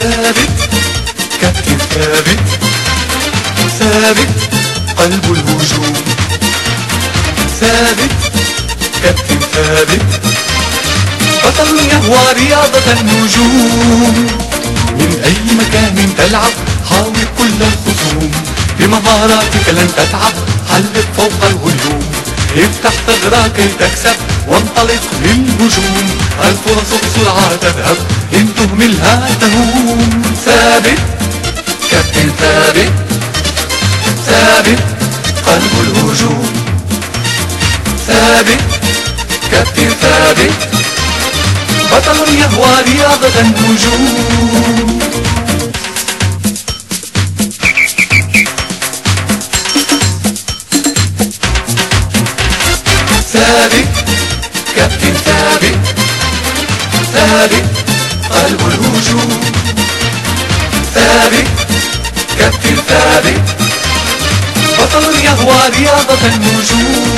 ثابت كابتن ثابت ثابت قلب الهجوم ثابت كابتن ثابت بطل يهوى رياضة النجوم من أي مكان تلعب حاول كل الخصوم بمهاراتك لن تتعب حلق فوق الهجوم افتح ثغرة كي تكسب وانطلق للهجوم الفرص بسرعة تذهب إن تهملها تهوم ثابت كابتن ثابت ثابت قلب الهجوم. ثابت كابتن ثابت. بطل يهوى رياضة النجوم ثابت كابتن ثابت ثابت قلب الهجوم. ثابت كابتن ثابت بطل يهوى رياضة النجوم.